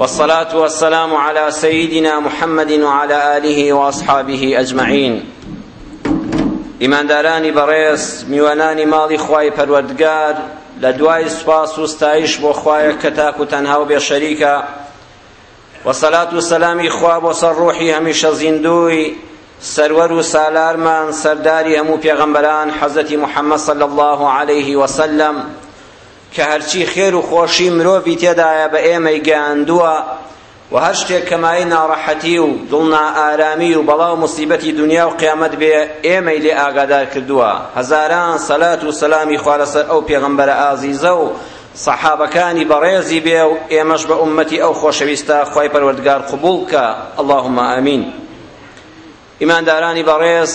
والصلاة والسلام على سيدنا محمد وعلى آله وأصحابه أجمعين إيمان داراني بريس ميواناني مالي خواي پروردگار لدواي سپاس وستايش بو خواي كتاك تنهاو بشريكا والصلاة والسلام خواب وصر روحي هميش زندوي سرور و سالارمان سرداری هەموو پێغەمبەران حەزەتی محەممەد صلى الله عليه وسلم کە هەرچی خێر و خۆشی مرۆڤی تێدایە بە ئێمەی گەیاندووە و هەر شتێک کەمایی ناڕەحەتی و دڵنا ئارامی و بەڵاو مصیبەتی دنیا و قیامەت بێ ئێمەی لێ ئاگادار کردووە هەزاران سەلات و سەلامی خوارەسەر ئەو پێغەمبەرە ئازیزە و صحابەکانی بەڕێزی بێ و ئێمەش بە ئومەتی ئەو خۆشەویستە خی پەروەردگار قبول کە اللهم ئامین ئیماندارانی بەڕێز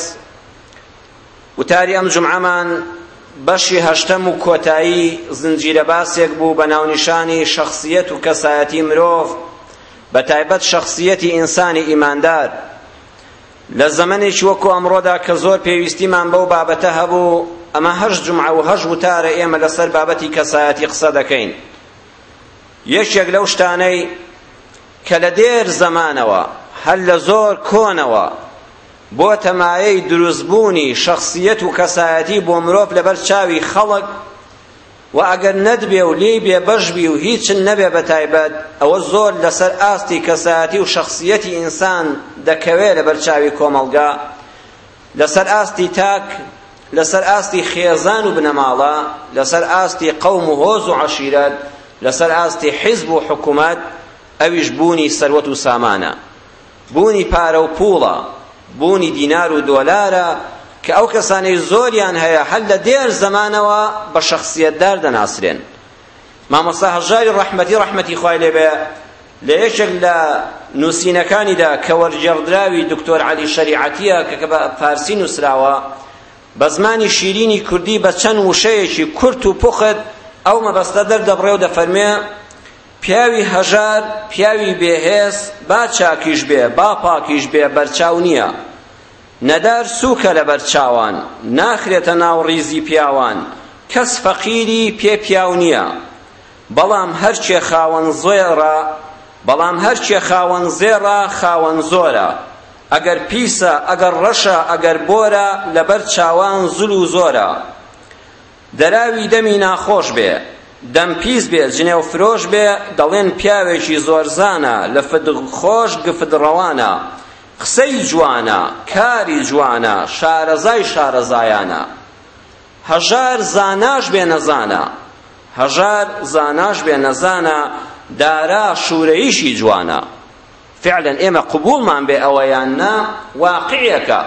وتاری ئەم جمعەمان بەشی هەشتەم و کۆتایی زنجیرە باسێک بوو بە ناونیشانی شخصیەت و کەسایەتی مرۆڤ بە تایبەت شخصیەتی ئینسانی ئیماندار لە زەمەنێکی وەکو ئەمڕۆدا کە زۆر پێویستیمان بەو بابەتە هەبوو ئەمە هەشت جمعە و هەشت وتارە ئێمە لەسەر بابەتی کەسایەتی قسە دەکەین یەکێک لەو شتانەی کە لە دێر زەمانەوە هەر لە زۆر کۆنەوە بۆ تەمایەی دروستبوونی شخصیت و کەسایەتی بۆ مرۆڤ لەبەر چاوی خەڵک و ئەگەر نەدبێ و لێی بێ بەشبی و هیچن نەبێ بە تایبەت ئەوە زۆر لەسەر ئاستی کەسایەتی و شخصیەتی ئینسان دەکەوێت لەبەر چاوی کۆمەڵگا لەسەر ئاستی تاک لەسەر ئاستی خێزان و بنەماڵە لەسەر ئاستی قەوم و هۆز و عەشیرەت لەسەر ئاستی حیزب و حکومەت ئەویش بوونی سەروەت و سامانە بوونی پارە و پوڵە بوونی دینار و دۆلارە کە ئەو کەسانەی زۆریان هەیە هەل لە دێر زەمانەوە بە شەخصیەتدار دەناسرێن مامۆستا هەژاری ڕەحمەتی ڕەحمەتی خوای لێبێ لە یەکێک لە نووسینەکانیدا کە وەرجێڕدراوی دکتۆر علی شەریعەتیە کە بە فارسی نووسراوە بە زمانی شیرینی کوردی بە چەند وشەیەکی کورت و پوخت ئەو مەبەستە دەردەبڕێ و دەفەرمێ پیاوی هەژار پیاوی بێهێز با چاکیش بێ با پاکیش بێ بەرچاو نییە نەدار سووکە لە بەرچاوان ناخرێتە ناو ڕیزی پیاوان کەس فەقیری پێ پیاو نییە بەڵام هەرچێ خاوەن زۆێڕە بەڵام هەرچێ خاوەن زێڕە خاوەن زۆرە ئەگەر پیسە ئەگەر ڕەشە ئەگەر بۆرە لەبەر چاوان زول و زۆرە دەراوی دەمی ناخۆش بێ دەم پیس بێ جنێو فرۆش بێ دەڵێن پیاوێکی زۆرزانە لە فدق خۆش گفت ڕەوانە قسەی جوانە کاری جوانە شارەزای شارەزایانە هەژار زاناش بێ نەزانە هەژار زاناش بێ نەزانە دارا شوورەیشی جوانە فعلا ئێمە قبولمان بێ ئەوەیان نا واقعیەکە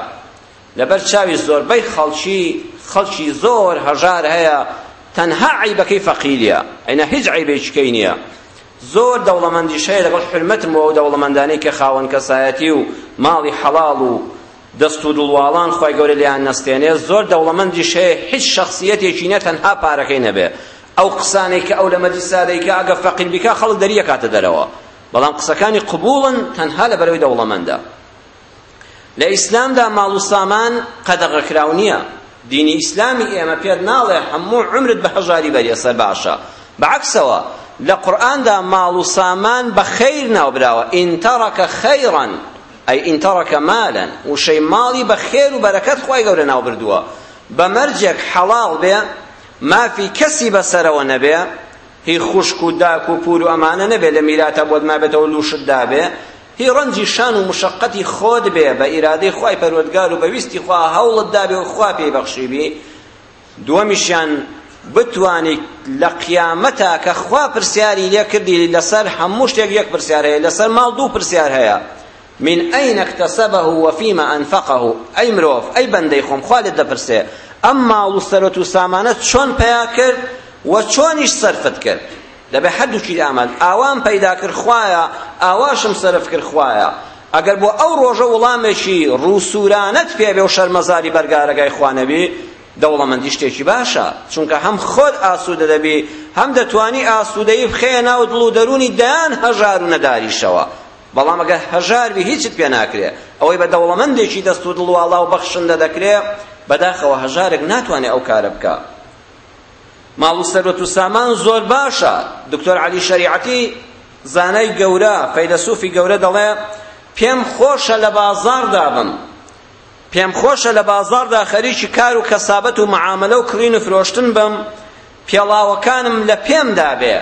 لەبەر چاوی زۆربەی خەڵکی خەڵکی زۆر هەژار هەیە تەنها عیبەکەی فەقیریە ئەینە هیچ عیبێچکەی نییە زۆر دەوڵەمەندیشەیە لەگەڵ حرمەتم و دەوڵەمەندانەی کە خاوەن کەسایەتی و ماڵی حەڵاڵ و دەست و دڵواڵان خۆی گەورە لیان نەستێنێ زۆر دەوڵەمەندیشەیە هیچ شخصیەتێکی نیە تەنها پارەکەی نەبێ ئەو قسانێک کە ئەو لە مەدیسادەیکە ئەگە فەقیر بیکە خەڵک دەریە کاتە دەرەوە بەڵام قسەکانی قبوڵن تەنها لە بەرەوەی دەوڵەمەندە لە ئیسلامدا ماڵ و سامان قەدەغەکراو نییە دینی ئیسلامی ئێمە پێت ناڵێ هەموو عمرت بە هەژاری بەری ئەسەر باشە بەعکسەوە لە قورئاندا ماڵ و سامان بە خەیر ناوبراوە ئین تەڕەکە خەیڕەن ئەی ئین تەڕەکە مالەن وشەی ماڵی بە خێر و بەرەکەت خی گەورە ناوبردووە بە مەرجێک حەڵاڵ بێ مافی کەسی بەسەرەوە نەبێ هی خوشک و داک و پور و ئەمانە نەبێ لە میراتە بۆت مابێتەوە لوشت دابێ هی رنجی شان و مشقتی خود بێ بە ئیرادەی خوای پەروەردگار و بەویستی خوا هەوڵت دابێ و خوا پێی بێ دووەمیشیان بتوانیت لە قیامەتە کە خوا پرسیاری لێ کردی لەسەر هەموو شتێک یەک پرسیار هەیە لەسەر ماڵ دوو پرسیار هەیە من أين اكتسبه وفيما أنفقه أي مروف أي بندي خوم خالد دبرسي أما لسرت سامانت شون پیا کرد و چونش صرفت کرد دەبێ هەردووکی ئاماد ئاوام پەیدا کرد خوایە ئاواشم سەرف کرد خوایە ئەگەر بۆ ئەو ڕۆژە وڵامێکی ڕووسورانەت پێبێ و شەرمەزاری بەرگارەکەی خوانەبی دەوڵەمەندی شتێکی باشە چونکە هەم خۆت ئاسوودە دەبی هەم دەتوانی ئاسوودەی بخەیە ناو دڵ و دەرونی دایان هەژار و نەداریشەوە بەڵام ئەگەر هەژاروی هیچت پێ ناکرێ ئەوەی بە دەوڵەمەندێکی دەست و دڵواڵا و بەخشندە دەکرێ بەداخەوە هەژارێک ناتوانێت ئەو کارە بکە ماڵ و سەروەت و سامان زۆر باشە دکتۆر علی شریعەتی زانای گەورە فەیلسوفی گەورە دەڵێ پێم خۆشە لە بازاردا بم پێم خۆشە لە بازاردا خەریکی کار و کەسابەت و معاملە و کڕین و فرۆشتن بم پێڵاوەکانم لە پێمدا بێ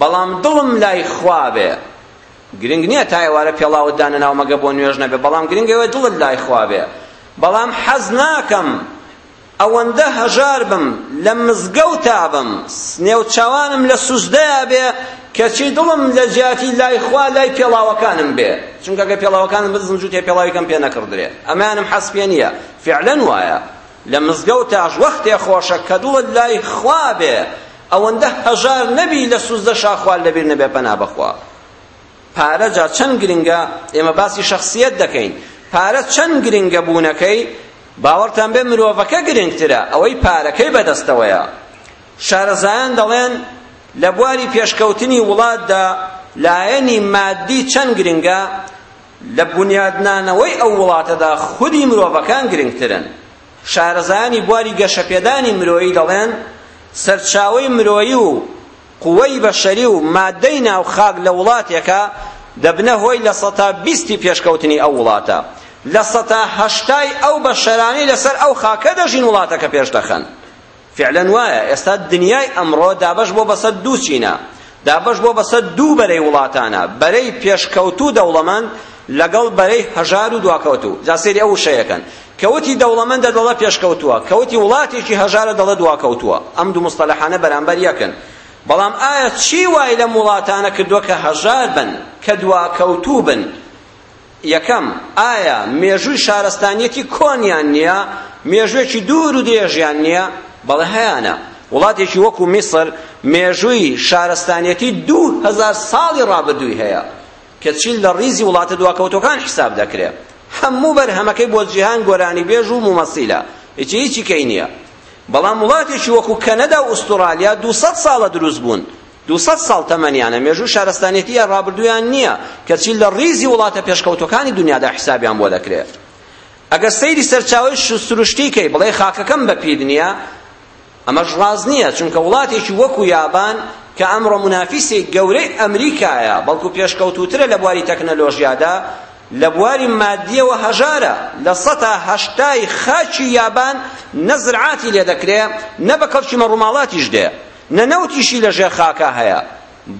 بەڵام دڵم لای خوا بێ گرنگ نییە تا ئێوارە پێڵاوت دانە ناو مەگە بۆ نوێژ نەبێ بەڵام گرنگەوە دڵت لای خوا بێ بەڵام حەز ناکەم ئەوەندە هەژار بم لە مزگەوتا بم نێوچاوانم لە سوزدەیە بێ کەچی دڵم لە جیاتی لای خوا لای پێڵاوەکانم بێ چونکە کە پێڵاوەکانم بزن جوتێ پێڵاویکەم پێ نەکردرێ ئەمانم حەس پێ نییە فعلەن وایە لە مزگەوتاش وەختێ خۆشە کە دڵت لای خوا بێ ئەوەندە هەژار نەبی لە سوزدە شاخوال لەبیر نەبێ پەنا بەخوا پارە جا چەند گرنگە ئێمە باسی شخصیت دەکەین پارە چەند گرنگە بوونەکەی باوەڕتان بێ مرۆڤەکە گرنگترە ئەوەی پارەکەی بەدەستەوەیە شارەزایان دەڵێن لە بواری پێشکەوتنی وڵاتدا لایەنی مادی چەند گرنگە لە بنیادنانەوەی ئەو وڵاتەدا خودی مرۆڤەکان گرنگترن شارەزایانی بواری گەشەپێدانی مرۆیی دەڵێن سەرچاوەی مرۆیی و قوەی بەشەری و مادەی ناوخاک لە وڵاتێکە دەبنە هۆی لە سەتا بیستی پێشکەوتنی ئەو وڵاتە لە سەتا هەشتای ئەو بەشەرانی لەسەر ئەو خاکە دەژین وڵاتەکە پێش دەخەن فعلەن وایە ئێستا دنیای ئەمڕۆ دابەش بۆ بەسەر دوو چینە دابەش بۆ بەسەر دوو بەرەی وڵاتانە بەرەی پێشکەوتوو دەوڵەمەند لەگەڵ بەرەی هەژار و دواکەوتوو جاسێری ئەو شەیەکەن کەوتی دەوڵەمەندە دەڵە پێشکەوتووە کەوتی وڵاتێکی هەژارە دەڵە دواکەوتووە ئەم دوو مستەلەحانە بەرامبەر یەکن بەڵام ئایا چی وای لەم وڵاتانە کردووە کە هەژار بن کە دواکەوتوو بن یەکەم ئایا مێژووی شارستانیەتی کۆنیان نییە مێژوێکی دوور و دێژیان نییە بەڵێ هەیەە وڵاتێکی وەکو میسر مێژووی شارستانیەتی دوو هزار ساڵی ڕابردووی هەیە کە چیل لە ریزی وڵاتە دواکەوتەکان حساب دەکرێت هەموو بەرهەمەکەی بۆ جیهان گۆرانی بێژ و مومەسیلە هیچی هیچی کەی نییە بەڵام وڵاتێکی وەکو کەنەدا و ئوسترالیا 200 ساڵە دروست بوون 200 ساڵ تەمەنیانە مێژوو شارستانێتیە ڕابردویان نییە کەچی لە ڕیزی وڵاتە پێشکەوتەکانی دنیادا حسابیان بۆ دەکرێت ئەگەر سەیری سەرچاوی سروشتی کەی بڵێ خاکەکەم بەپیر نییە ئەمەش ڕاز نییە چونکە وڵاتێکی وەکو یابان کە ئەمڕۆ منافیسی گەورەی ئەمریکایە بەڵکو پێشکەوتوترە لە بواری تەکنەلۆژیادا لە بواری مادیەوە هەژارە لە سەتا هەشتای خاچی یابان نەزرعاتی لێ دەکرێ نە بە کەڵکی مەڕووماڵاتیش دێ نەنەوتیشی لە ژێر خاکە هەیە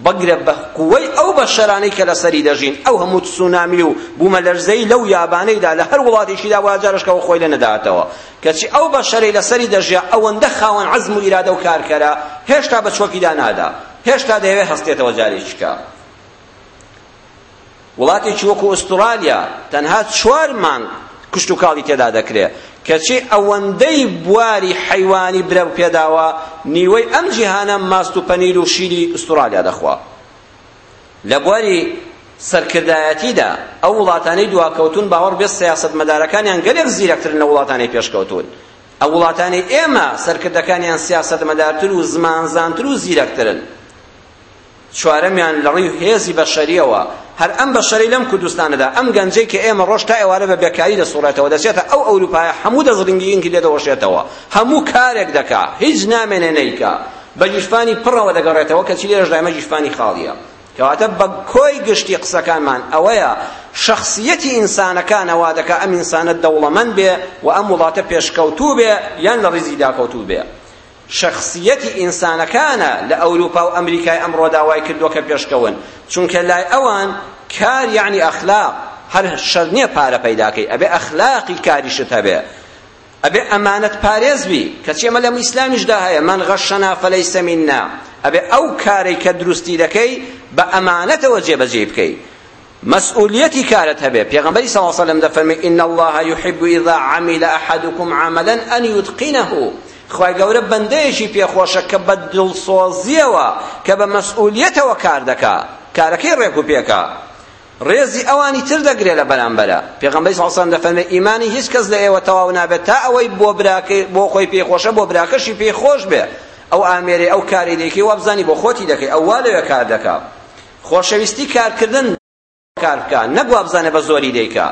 بەگرە بە قوەی ئەو بەشەرانەی کە لەسەری دەژین ئەو هەموو سونامی و بوومەلەرزەی لەو یابانەیدا لە هەر وڵاتێکیدا واجارشکەوە خۆی لە نەداتەوە کەچی ئەو بەشەرەی لەسەری دەژیا ئەوەندە خاوەن عزم و ئیرادە و کارکەرە هێشتا بە چۆکیدا نادا هێشتا دەیەوێت هەستێتەوە جارێکیکە وڵاتێکی وەکو ئوسترالیا تەنها چوار مانگ کشت و کاڵی تێدا دەکرێت کەچی ئەوەندەی بواری حیوانی برە پێداوە نیوەی ئەم جیهانە ماست و پەنیر و شیری ئوسترالیا دەخوا لە بواری سەرکردایەتیدا ئەو وڵاتانەی دواکەوتون باوەڕ بێت سیاست مەدارەکانیان گەلێک زیرەکتر لە وڵاتانەی پێشکەوتون ئەو وڵاتانی ئێمە سەرکردەکانیان سیاست مەدارتر و زمانزانتر و زیرەکترن چوارەمیان لە ڕێی هێزی بەشەریەوە هەر ئەم بەشەری لەم کوردستانەدا ئەم گەنجەی کە ئێمە ڕۆژ تا ئێوارە بە بێکاری دەسوڕێتەوە دەچێتە ئەو ئەوروپایە هەموو دەزڕنگیینکی لێدەوەشێتەوە هەموو کارێک دەکا هیچ نامێنێ نەیکا بە جیشپانی پڕەوە دەگەڕێتەوە کەچی لێرەش دایمە جیشپانی خاڵیە کەواتە بە کۆی گشتی قسەکانمان ئەوەیە شخصیەتی ئینسانەکانەوا دەکە ئەم ئینسانە دەوڵەمەند بێ و ئەم وڵاتە پێشکەوتوو بێ یان لە ڕیزی داکەوتوو بێ شخصیەتی ئینسانەکانە لە ئەوروپا و ئەمریکای ئەمڕۆ داوای کردووە کە پێشکەون چونکە لای ئەوان کار یعنی ئەخلاق هەر شەر نییە پارە پەیداکەی ئەبێ ئەخلاقی کاریشت هەبێ ئەبێ ئەمانەت پارێزبی کە چێمە لەم ئیسلامیشدا هەیە من غەشەنا فەلەیسە میننا ئەبێ ئەو کارێک کە دروستی دەکەی بە ئەمانەتەوە جێبەجێ بکەیت مسؤوليتي كانت هبه پیغمبر صلى الله عليه وسلم دفرمي ان الله يحب اذا عمل احدكم عملا ان يتقنه خوای گەورە بەندەیەکی پێخۆشە کە بە دڵسۆزیەوە کە بە مەسئولیەتەوە کار دەکا کارەکەی ڕێک و پێکە ڕێزی ئەوانی تر دەگرێت لە بەرامبەرە پێغەمبەری صلی الله علیه و آله ئیمانی هیچ کەس لە ئێوە تەواو نابێت تا ئەوەی بۆ براکە بۆ خۆی پێخۆشە بۆ براکەشی پێخۆش بێ ئەو ئامێرێ ئەو کاری دەیکەی وابزانی بۆ خۆتی دەکەی ئەو وا لەوێ کار دەکا خۆشەویستی کارکردن کار بکە نەک وابزانە بە زۆری دەیکا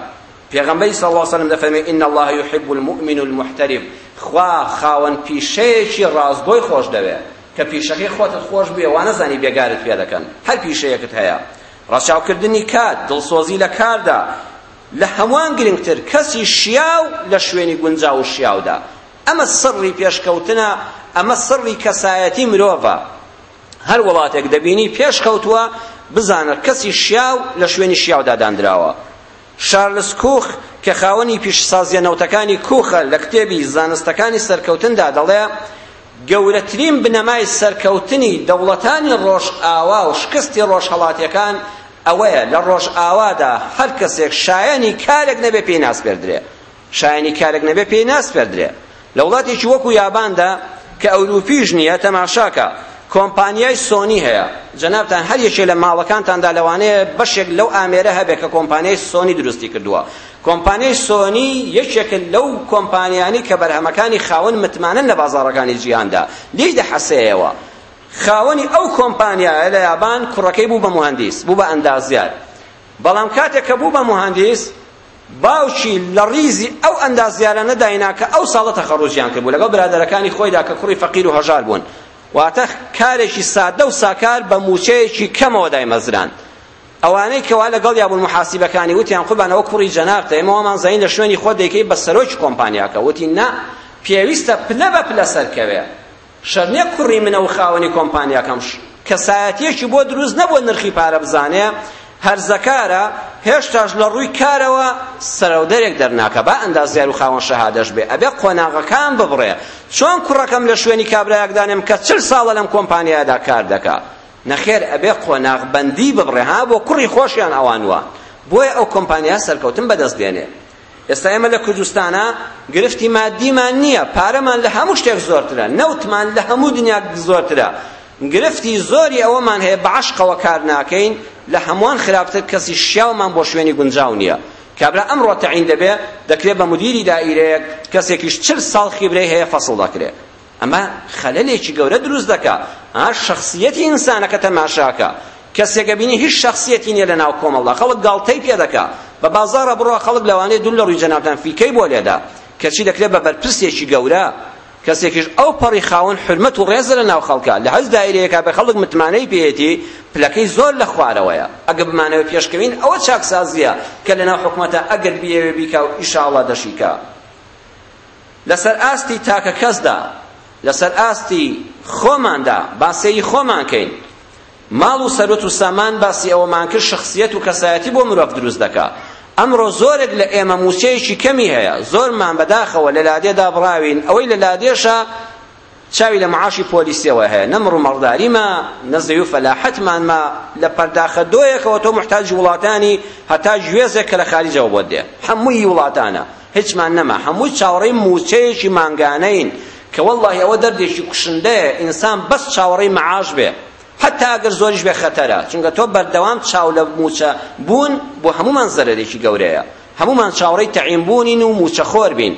پێغەمبەری صلی الله علیه و سلم دەفەرمێ ان الله يحب المؤمن المحترم خوا خاوەن پیشەیەکی ڕازگۆی خۆش دەوێت کە پیشەکەی خۆتت خۆش بێ وانە زانی بێگارت پێ دەکەن هەر پیشەیەکت هەیە ڕەچاوکردنی کات دڵسۆزی لە کاردا لە هەمووان گرنگتر کەسی شیاو لە شوێنی گونجاو و شیاودا ئەمە سڕی پێشکەوتنە ئەمە سڕی کەسایەتی مرۆڤە هەر وڵاتێک دەبینی پێشکەوتووە بزانە کەسی شیاو لە شوێنی شیاو داداندراوە شارلز کوخ کە خاوەنی پیشسازیە نەوتەکانی کوخە لە کتێبی زانستەکانی سەرکەوتندا دەڵێ گەورەترین بنەمای سەرکەوتنی دەوڵەتانی ڕۆژئاوا و شکستی ڕۆژهەڵاتیەکان ئەوەیە لە ڕۆژئاوادا هەر کەسێک شایانی کارێک نەبێ پێی ناسپێردرێ شایانی کارێک نەبێ پێی ناسپێردرێ لە وڵاتێکی وەکو یاباندا کە ئەوروپیش نییە تەماشاکە کۆمپانیای سۆنی هەیە جەنابتان هەر یەکێک لە ماڵەکانتاندا لەوانەیە بەشێک لەو ئامێرە هەبێت کە کۆمپانیای سۆنی درستی کردووە کۆمپانیای سۆنی یەکێک لەو کۆمپانیانی کە بەرهەمەکانی خاوەن متمانن لە بازاڕەکانی جیهاندا لێی دەحەسەیەوە خاوەنی ئەو کۆمپانیایە لە یابان کوڕەکەی بوو بە مهندیس بوو بە ئەندازیار بەڵام کاتێک کە بوو بە مهندیس باوکی لە ریزی ئەو ئەندازیارە نەدایناکە ئەو ساڵەتە خەڕۆژیان کردبوو لەگەڵ برادەرەکانی خۆیدا کە کوڕی فەقیر و هەژار بوون واتە کارێکی سادە و ساکار بە موچەیەکی کەمەوە دای مەزران ئەوانەی کەوا لەگەڵ یابوون محاسیبەکانی وتیان خۆبان ئەوە کوڕی جەنارتە ئێمەوەمان زەین لە شوێنی خۆ دەیکەی بە سەرۆکی کۆمپانیاکە وتی نا پێویستە پلە بە پلە سەرکەوێ شەرنیە کوڕی منە و خاوەنی کۆمپانیاکەم کەسایەتیەکی بۆ دروست نەبوو نرخی پارە بزانێ هەرزەکارە هێشتاش لە ڕووی کارەوە سەرەودەرێک دەرناکە با ئەندازیار و خاوەن شەهادەش بێ ئەبێ قۆناغەکان ببڕێ چۆن کوڕەکەم لە شوێنی کابرایەکدانێم کە چل ساڵە لەم کۆمپانیادا کار دەکا نەخێر ئەبێ قۆناغبەندی ببڕێ ها بۆ کوڕی خۆشیان ئەوانوە بۆیە ئەو کۆمپانیا سەرکەوتن بەدەست دێنێ ئێستا ئێمە لە کوردستانە گرفتی مادیمان نییە پارەمان لە هەموو شتێک زۆرترە نەوتمان لە هەموو دنیا زۆرترە گرفتی زۆری ئەوەمان هەیە بە عشقەوە کار ناکەین لە هەمووان خراپتر کەسی شیاومان بۆ شوێنی گونجاو نییە کابرا ئەمڕۆ تەعین دەبێ دەکرێت بە مدیری دائیرەیەک کەسێکیش چل ساڵ خیبرەی هەیە فەسڵ دەکرێت ئەمە خەلەلێکی گەورە دروست دەکات ئا شخصیەتی ئینسانەکە تەماشاکە کەسێکە بینی هیچ شخصیەتی نییە لە ناو کۆمەڵدا خەڵک گاڵتەی پێ دەکات بە بازارە بڕۆ خەڵک لەوانەیە دوول لە ڕووی جەنابتان فیکەی بۆ لێدا کەچی دەکرێت بە بەرپرسێکی گەورە کەسێکیش ئەو پەڕی خاون حرمەت و ڕێزە لە ناو خەڵکە لە هەز دایرەیەکە بە خەڵک متمانەی پێێتی پلەکەی زۆر لە خوارەوەیە ئەگە بمانەوە پێشکەوین ئەوە چاکسازیە کە لە ناو حکوومەتە ئەگەر بیەوێ بیکە و ئیشاڵە دەشیکە لەسەر ئاستی تاکە کەسدا لەسەر ئاستی خۆماندا باسەی خۆمانکەین ماڵ و سەرۆت و سامان باسی ئەوەمان کرد شخصیت و کەسایەتی بۆ مرۆڤ دروست دەکات ئەمڕۆ زۆرێک لە ئێمە موسیەیەکی کەمی هەیە زۆرمان بەداخەوە لە لادێدا بڕاوین ئەوەی لە لادێشە چاوی لە معاشی پۆلیسیەوە هەیە نەمڕ و مەڕداریمە نەزەوی و فەلاحەتمانمە لە پەرداخە دۆیەکەوە تۆ محتاج وڵاتانی هەتا گوێزێک کە لە خارجەوە بۆ دێ هەمووی وڵاتانە هیچمان نەما هەمووی چاوەڕێی موچەیەکی مانگانەین کە وەڵڵی ئەوە دەردێکی کوشندەیە ئینسان بەس چاوەڕێی مەعاش بێ حتی ئەگەر زۆریش بێ خەتەرە چونکە تۆ بەردەوام چاو لە موچە بوون بۆ هەمومان زەرەرێکی گەورەیە هەمومان چاوەڕێی تەعیمبوونین و موچەخۆر بین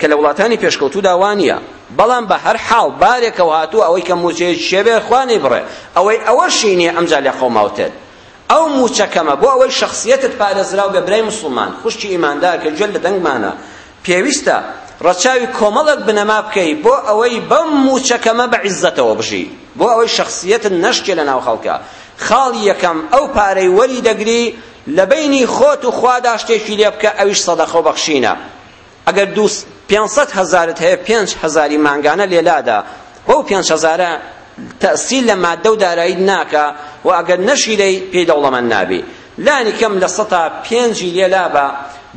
کە لە وڵاتانی پێشکەوتوودا وانە بەڵام بە هەر حاڵ بارێکەوە هاتوو ئەوەی کە موچەیەک شێبێ خوانی بڕێ ئەوەی ئەوە شینێ ئەمجا لە خۆماوتێت ئەو موچەکەمە بۆ ئەوەی شخصیتت پارێزراو بە برای مسلمان خوشتی ئیماندار کە جوێن لە دەنگمانە پێویستە ڕەچاوی کۆمەڵک بنەما بکەی بۆ ئەوەی بەم موچەکەمە بە عیزەتەوە بژی بۆ ئەوەی شخصیەتت نەشکێ لە ناو خەڵکە خاڵی یەکەم ئەو پارەی وەری دەگری لە بینی خۆت و خوادا شتێکی لێ بکە ئەویش سەدەخە بەخشینە ئەگەر دو پێنسەد هەزارت هەیە پێنج هەزاری مانگانە لێلادا بەو پێنج هەزارە تەسیل لە مادە و دارایی ناکە و ئەگەر نەشیرەی پێی دەوڵەمەند نابی لانی کەم لە سەتا پێنجی لێلا بە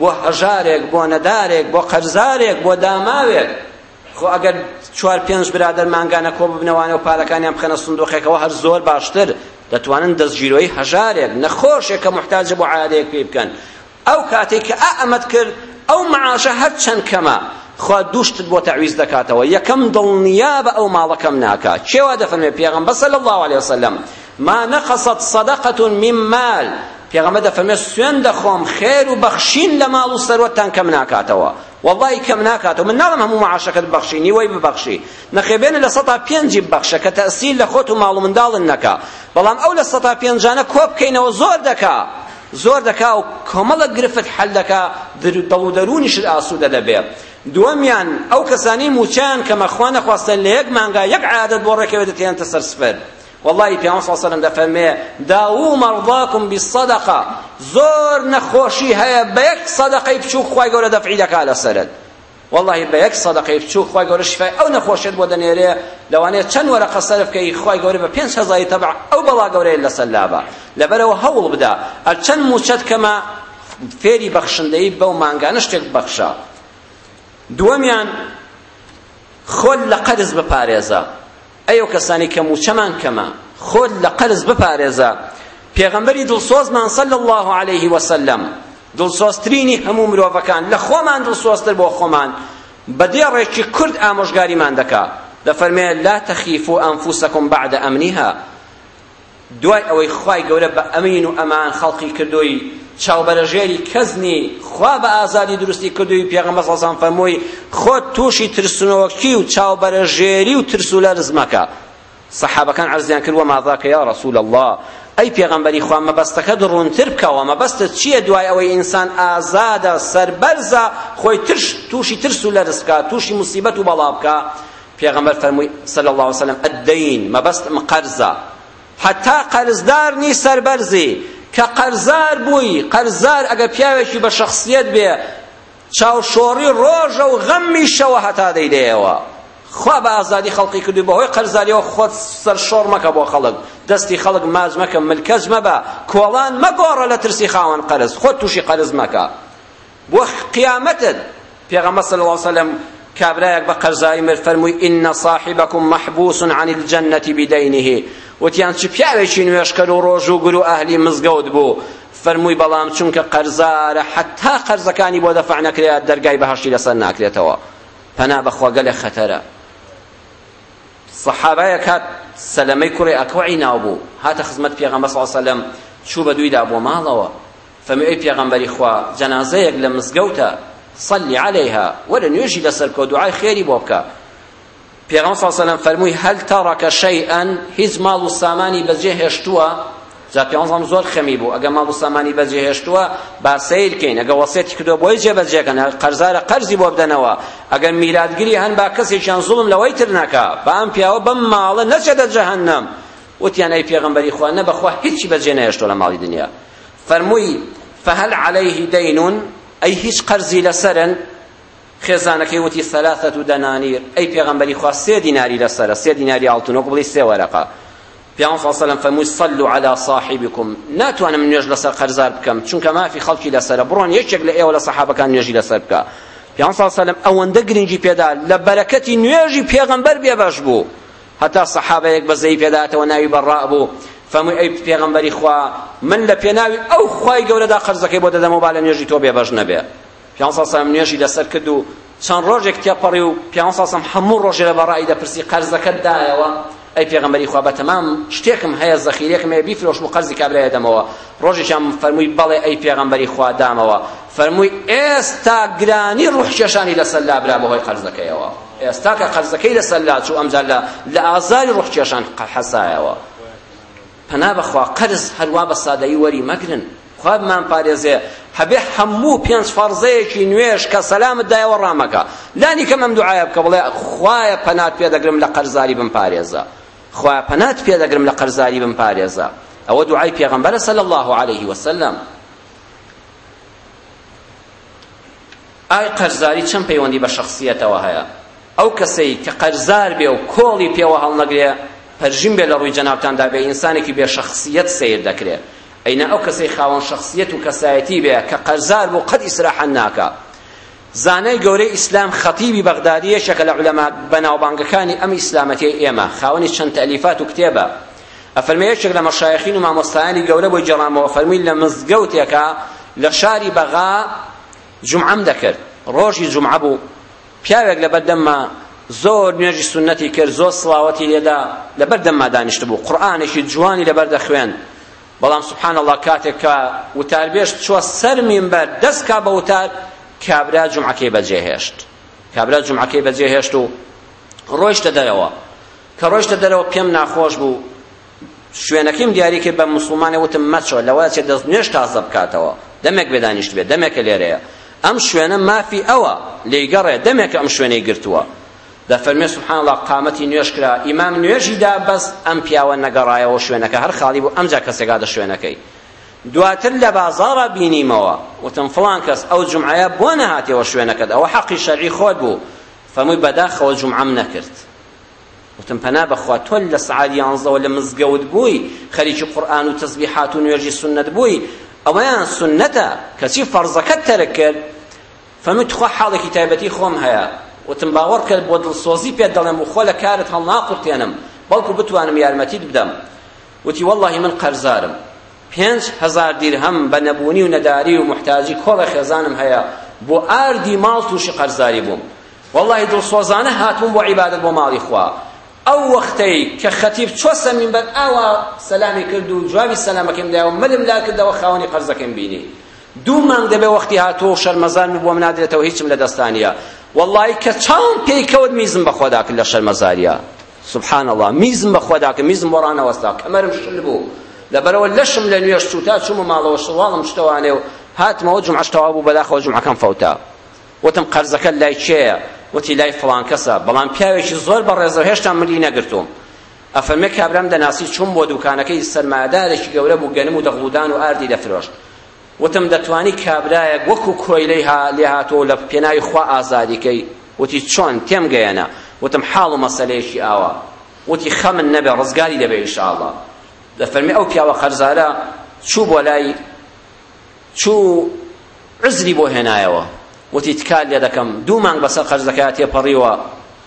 بۆ هەژارێک بۆ نەدارێک بۆ قەرزارێک بۆ داماوێک خۆ ئەگەر چوار پێنج برادر مانگانە کۆ ببنەوانە و پارەکانیان بخەنە سندوقێکەوە هەر زۆر باشتر دەتوانن دەستگیرۆی هەژارێک نەخۆشێک کە محتاجە بۆ عادەیەک پێ بکەن ئەو کاتێک کە ئەمەد کرد ئەو معاشە هەر چەند کەمە خوا دوشتت بۆ تەویز دەکاتەوە یەکەم دڵنیا بە ئەو ماڵەکەم ناکات چێوا دەفەرمێ پێغەمبەر صلی الله عليه وسلم ما نقصت صدقة من مال پێغەمبەر دەفەرمێ سوێن دەخۆم خێر و بەخشین لە ماڵ و سەروەتتان کەم ناکاتەوە وەڵڵی کەم ناکاتەوە من ناڵم هەموو معاشەکەت بەخشینی وەی ببەخشی نەخێبێنە لە سەتا پێنجی ببەخشە کە تەسیل لە خۆت و ماڵ و منداڵن نەکا بەڵام ئەو لە سەتا پێنجانە کۆ بکەینەوە زۆر دەکا زۆر دەکا و کۆمەڵە گرفت حەل دەکا دڵ و دەرونیشت ئاسوودە دەبێت دووەمیان ئەو کەسانی موچیان کە مەخوا نەخواستە لە یەک مانگا یەک عادەت بۆ ڕێکەوێت دەتێنتە سەر سپەر والله پیامبر صلی الله علیه و سلم دفرمه داو مرضاکم بالصدقه زور نخوشی هيا بیک صدقه بچوک خوای گور دفعی دکا لسرد والله بیک صدقه بچوک خوای گور شفا او نخوشید بودن یری لوانه چن ورقه صرف کی خوای گور به 5000 تبع او بلا گور لسلابه لبرو هول بدا چن موشت کما فێری بەخشندەی بەو مانگانە شتێک بەخشا دووەمیان خۆل لە قەرز بپارێزە ئەو کەسانی کە موچەمان کەمە خۆت لە قەرز بپارێزە پێغەمبەری دڵسۆزمان سەل الله عليه وسلم دڵسۆزترینی هەموو مرۆڤەکان لە خۆمان دڵسۆزتر بۆ خۆمان بە دێڕێکی کورد ئامۆژگاریمان دەکا دەفەرمێت لا تەخیفوا ئەنفوسەکم بعد ئەمنیها دوای ئەوەی خوای گەورە بە ئەمین و ئەمان خەڵقی کردووی چاوبەرەژێری کەزنی خوا بە ئازادی دروستی کردووی پێغەمبەر سەسان فەرمووی خۆت تووشی ترسنەوەکی و چاوبەرەژێری و ترس و لەرز مەکە سەحابەکان عەرزیان کرد وەماذاکە یا ڕەسوول الله ئەی پێغەمبەری خوا مەبەستەکە دڕونتر بکەوە مەبەستت چییە دوای ئەوەی ئینسان ئازادە سەربەرزە خۆی ترش تووشی ترس و لەرز بکە تووشی موسیبەت و بەڵا بکە پێغەمبەر فەرمووی صلی الله علیه وسلم ئەدەین مەبەستم قەرزە حتا قەرزدار نی سەربەرزی کە قەرزار بووی قەرزار ئەگە پیاوێکی بە شخصیت بێ چاوشۆڕی ڕۆژە و غەممی شەوە هەتا دەیدەیەوە خوا بە ئازادی خەڵقی کردو بەهۆی قەرزاریەوە خۆت سەر شۆڕ مەکە بۆ خەڵک دەستی خەڵک ماز مەکە ملکەز مەبە کۆڵان مەگۆڕە لە ترسی خاوەن قەرز خۆت تووشی قەرز مەکە بۆ قیامەتت پێغەمە صلی الله وسلم کابرایەک بە قەرزایی مرد فەرمووی ئینە صاحبەکم مەحبوس عن الجەنەتی بدەینه وتیان چ پیاوێکی نوێشکەر و ڕۆژ و گر و ئەهلی مزگەوت بوو فەرمووی بەڵام چونکە قەرزارە حتا قەرزەکانی بۆ دەفع نەکرێت دەرگای بەهەشتی لەسەر ناکرێتەوە پەنا بەخواگە لە خەتەرە صحابەیە کات سەلەمەی کوڕی ئەکوعی ناو بوو هاتە خزمەت پێغەمبەر صلی الله علیه وسلم چوو بە دویدا بۆ ماڵەوە فەرمی ئەی پێغەمبەری خوا جەنازەیەک لە مزگەوتە صلي عليها ولا نوێژی لەسەر کۆ دوعای خێری بۆ بکە پیغمبر صلی الله علیه و فرمووی هل ترک شیئا هیچ ماڵ و سامانی بەجێ هێشتووە جا پیغمبر زۆر خەمی بوو ئەگە ماڵ و سامانی بەجێ هێشتووە با سیر کەین ئەگە وەسێتی کردو بۆی جێبەجێکەن قەرزارە قەرزی بۆ بدەنەوە ئەگەر میلادگیری هەن با کەسێکیان زوڵم لەوەی تر نەکا بە ئەم پیاوە بەم ماڵە نەچێتە جەهەنەم وتیان ئەی پێغمبەری خوا نە بەخوا هیچی بەجێ نەهێشتۆ لە ماڵی دنیا فرمووی فهل عليه دين أي هيش قرزي لسرن خێزانەکەی وتی سەلاثەت و دەنانیر ئەی پێغەمبەری خوا سێ دیناری لەسەرە سێ دیناری ئاڵتونۆک بڵی سێ وەرەقا پێغەمبەر سەلەم فەرمووی سەلو عەلا ساحیبکم ناتوانم نوێژ لەسەر قەرزار بکەم چونکە مافی خەڵکی لەسەرە بڕۆن یەکێک لە ئێوە لە سەحابەکان نوێژی لەسەر بکە پێغەمبەر سەلەم ئەوەندە گرنگی پێدا لە بەرەکەتی نوێژی پێغەمبەر بێبەش بوو هەتا سەحابەیەک بەزەی پێداتەوە ناوی بەڕا بوو فەمووی ئەی پێغەمبەری خوا من لە پێناوی ئەو خوای گەورەدا قەرزەکەی بۆ دەدەمەوە با لە نوێژی تۆ بێبەش نەبێت پیانساسم نوێژی لەسەر کرد و چەند ڕۆژێک تێپەڕی و پیانساسم هەموو ڕۆژێ لە بەڕای دەپرسی قەرزەکەت دایەوە ئەی پێغەمبەری خوا بەتەمام شتێکم هەیە زەخیرێکم هەیە بیفرۆشم و قەرزی کابرایە دەمەوە ڕۆژێکیان فەرمووی بەڵێ ئەی پێغەمبەری خوا دامەوە فەرمووی ئێستا گرانی ڕوحکێشانی لەسەر لابرا بەهۆی قەرزەکەیەوە ئێستا کە قەرزەکەی لەسەر لاچوو ئەمجار لە ئازاری ڕوحکێشان حەسایەوە پەنا بەخوا قەرز هەروە بە سادەیی وەری مەگرن خوابمان پارێزێ هەبێ هەموو پێنج فەرزەیەکی نوێش کە سەلامت دایەوە ڕامەکە لانی کەم ئەم دوعایە بکە بڵێ خوایە پەنات پێ دەگرم لە قەرزاری بم پارێزە خوایە پەنات پێ دەگرم لە قەرزاری بم پارێزە ئەوە دوعای پێغەمبەرە سەلی الله عليه وسلم ئای قەرزاری چەند پەیوەندی بە شەخصیەتەوە هەیە ئەو کەسەی کە قەرزار بێ و کۆڵی پێوە هەڵنەگرێ پەرژین بێ لە ڕووی جەنابتاندا بێ ئینسانێکی بێ شەخصیەت سیر دەکرێت ئەینا ئەو کەسەی خاوەن شخصیت و کەسایەتی بێ کە قەرزار بۆ قەد ئیسراحەت ناکە زانای گەورەی ئیسلام خەتیبی بەغدادیەشەکە لە عولەما بەناوبانگەکانی ئەم ئیسلامەتی ئێمە خاوەنی چەند تەلیفات و کتێبە ئەفەرمێ یەکێک لە مەشایخین و مامۆستایانی گەورە بۆی جەڕامەوە فەرمووی لە مزگەوتێکە لە شاری بەغا جومعەم دەکرد ڕۆژی جومعە بوو پیاوێک لە بەردەممە زۆر نوێژی سنەتی کرد زۆر سڵاوەتی لێدا لەبەر دەمما دانیشت بوو قورئانێکی جوانی لەبەر دەخوێند بەڵام سبحان الله کاتێک کە وتاربێشت چوە سەر مینبەر دەست کا بە وتار کابرا جومعەکەی بەجێهێشت کابرا جومعەکەی بەجێهێشت و ڕۆیشتە دەرەوە کە ڕۆیشتە دەرەوە پێم ناخۆش بوو شوێنەکەیم دیاری کرد بە مسلمانی وتم مەچۆ لەوە چێ دەست نوێش تازە بکاتەوە دەمێک بێدانیشت بێت دەمێکە لێرەیە ئەم شوێنە مافی ئەوە لێیگەڕێ دەمێک ئەم شوێنەی گرتووە دا فرمي سبحان الله قامتي نيوش كرا امام نيوشي دا بس ام بياوە نەگەڕایەوە شوێنەکە هەر خاڵی بوو ئەمجا کەسێکا دە شوێنەکەی دواتر لە بازارە بینیمەوە وتم فلان کەس ئەو جمعایە بۆ نەهاتیەوە شوێنەکەت ئەوە حەقی شەرعی خۆت بوو فەمووی بەداخەوە جمعەم نەکرد وتم پەنا بەخوا تۆ لە سعاد یانزەوە لە مزگەوت بووی خەریکی قورآن و تەسبیحات و نوێژی سنت بووی ئەوەیان سنەتە کەچی فەرزەکەت تەرک کرد فەمووی تخوا حاڵێکی تایبەتی خۆم هەیە وتم باوەڕ کرد بۆ دڵسۆزی پێ دەڵێم و خۆ لە کارت هەڵناقورتێنم بەڵکو بتوانم یارمەتیت بدەم وتی والله من قەرزارم پێنج هەزار دیرهم بە نەبوونی و نەداری و محتاجی کۆڵە خێزانم هەیە بۆ ئاردی ماڵ تووشی قەرزاری بووم والله دڵسۆزانە هاتبووم بۆ عیبادت بۆ ماڵی خوا ئەو وەختەی کە خەتیب چۆ سەمین بەر ئاوا سەلامی کرد و جوابی سەلامەکەم دایەوە مەلم لا کردەوە خاوەنی قەرزەکەم بینی دوو مانگ دەبێ وەختی هاتووە شەرمەزان بۆ منادرێتەوە هیچم لە دەستانیە والله کە چاوم پێیکەوت میزم بە خۆدا کرد لە شەرمەزاریە سبحان الله میزم بە خۆدا کرد میزم وەڕانەوەستا کەمەرم شل بوو لەبەرەوە لەشم لە نوێش چوتا چوومە ماڵەوە شڵاڵم شتەوانێ و هاتمەوە جمعەش تەوا بوو بەداخەوە جمعەکەم فەوتا وتم قەرزەکە لای چێیە وتی لای فڵان کەسە بەڵام پیاوێکی زۆر بە ڕێزە هێشتا ملی نەگرتوم ئەفەرمێ کابرام دەناسی چوم بۆ دوکانەکەی سەرمادارێکی گەورە بوو گەنم و دەغڵودان و ئاردی دەفرۆشت وتم دەتوانی کابرایەک وەکو کۆیلەی لێ هاتۆ لە پێناوی خوا ئازادیکەی وتی چۆن تێم گەیەنە وتم حاڵ و مەسەلەیەکی ئاوە وتی خەمن نەبێ ڕزگاری دەبێ ئینشاءڵڵا دەفەرمی ئەو پیاوە خەرزارە چوو بۆ لای چوو عزری بۆ هێنایەوە وتی تکال لێ دەکەم دوو مانگ بەسەر خەرزەکەات تێپەڕیوە